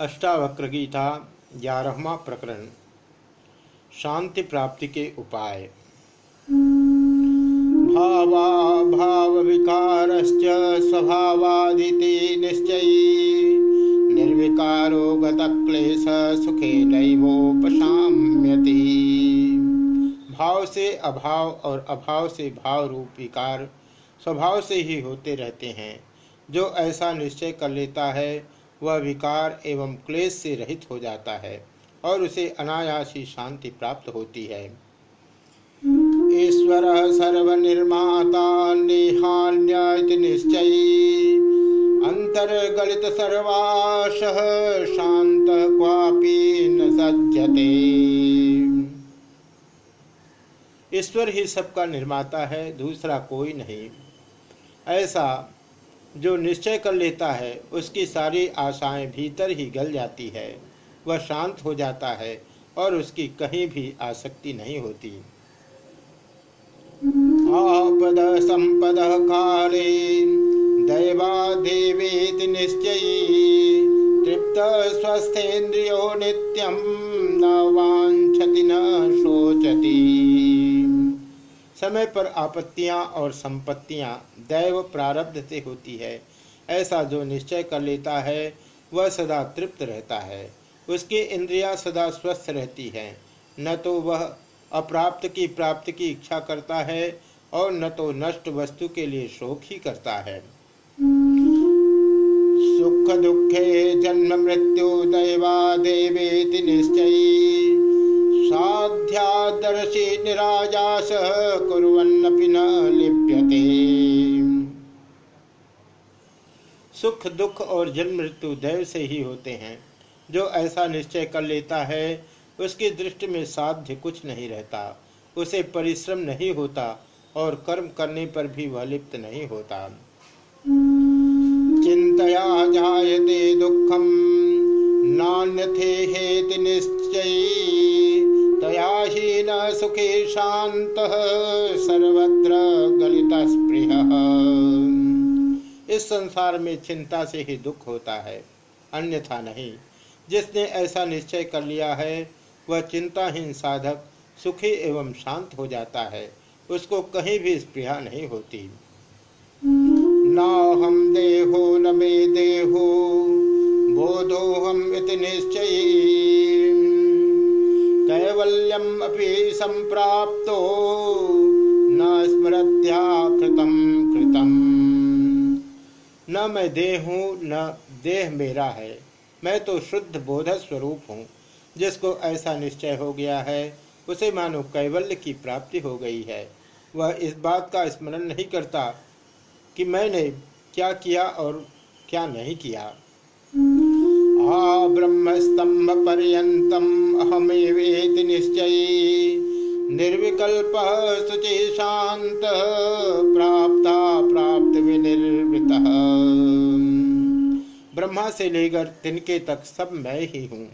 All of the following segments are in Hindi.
अष्टावक्र गीता ग्यारहवा प्रकरण, शांति प्राप्ति के उपाय। भावा भाव विकार स्वभावादिति निश्चय, निर्विकारो गतक्लेश सुखे नैवोपशाम्यति। भाव से अभाव और अभाव से भाव रूप विकार स्वभाव से ही होते रहते हैं। जो ऐसा निश्चय कर लेता है वह विकार एवं क्लेश से रहित हो जाता है और उसे अनायासी शांति प्राप्त होती है। ईश्वर सर्वनिर्माता निहान्य निश्चय। अंतर्गलित सर्वाश शांत क्वापी न सज्जते। ईश्वर ही सबका निर्माता है, दूसरा कोई नहीं। ऐसा जो निश्चय कर लेता है, उसकी सारी आशाएँ भीतर ही गल जाती है। वह शांत हो जाता है और उसकी कहीं भी आसक्ति नहीं होती। आपद संपद काले दैवा देवेति निश्चय तृप्त स्वस्थेन्द्रियो नित्यम न वांछति न शोचती। समय पर आपत्तियाँ और संपत्तियाँ दैव प्रारब्ध से होती है। ऐसा जो निश्चय कर लेता है, वह सदा तृप्त रहता है। उसकी इंद्रियाँ सदा स्वस्थ रहती हैं। न तो वह अप्राप्त की प्राप्ति की इच्छा करता है और न तो नष्ट वस्तु के लिए शोक ही करता है। सुख दुखे जन्म मृत्यु दैवा देवेति निश्चय। साध्यादर्शी निरायास कुरन्नपि न लिप्यते। सुख, दुख और जन्म मृत्यु दैव से ही होते हैं। जो ऐसा निश्चय कर लेता है, उसकी दृष्टि में साध्य कुछ नहीं रहता। उसे परिश्रम नहीं होता और कर्म करने पर भी वह लिप्त नहीं होता। चिंतया जायते दुखम, नान्यथे हेति निश्चय। सुखे शांत सर्वत्र गलित स्पृह। इस संसार में चिंता से ही दुख होता है, अन्यथा नहीं। जिसने ऐसा निश्चय कर लिया है, वह चिंताहीन साधक सुखी एवं शांत हो जाता है। उसको कहीं भी स्पृहा नहीं होती। ना हम देहो न मे देहो संप्राप्तो न स्मृत्या कृतम। कृतम न मैं देह हूँ, न देह मेरा है। मैं तो शुद्ध बोध स्वरूप हूँ। जिसको ऐसा निश्चय हो गया है, उसे मानो कैवल्य की प्राप्ति हो गई है। वह इस बात का स्मरण नहीं करता कि मैंने क्या किया और क्या नहीं किया। ब्रह्मस्तंभ पर्यतम अहमेवेति निश्चय। निर्विकल्प शुचि शांत प्राप्ता प्राप्त विनिर्वृत ब्रह्मा से लेकर तिनके तक सब मैं ही हूँ।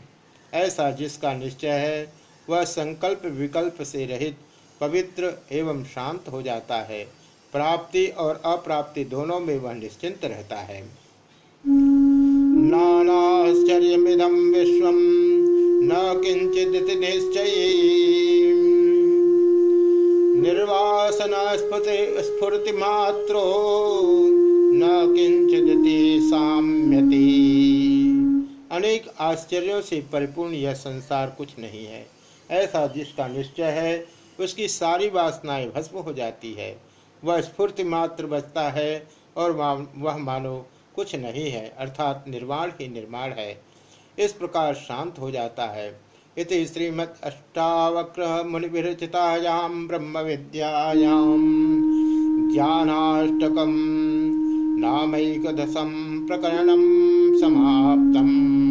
ऐसा जिसका निश्चय है, वह संकल्प विकल्प से रहित, पवित्र एवं शांत हो जाता है। प्राप्ति और अप्राप्ति दोनों में वह निश्चिंत रहता है। नानाश्चर्यमिदं विश्व न किञ्चिदिति निश्चये निर्वासन स्फूर्तिमात्रो न किंचिदति साम्यति। अनेक आश्चर्यों से परिपूर्ण यह संसार कुछ नहीं है। ऐसा जिसका निश्चय है, उसकी सारी वासनाएँ भस्म हो जाती है। वह स्फूर्ति मात्र बचता है और वह मानो कुछ नहीं है, अर्थात निर्वाण ही निर्माण है। इस प्रकार शांत हो जाता है। इति श्रीमद अष्टावक्र ब्रह्म विद्यायाम ज्ञानाष्टकम नामैकदशम प्रकरणम समाप्तम।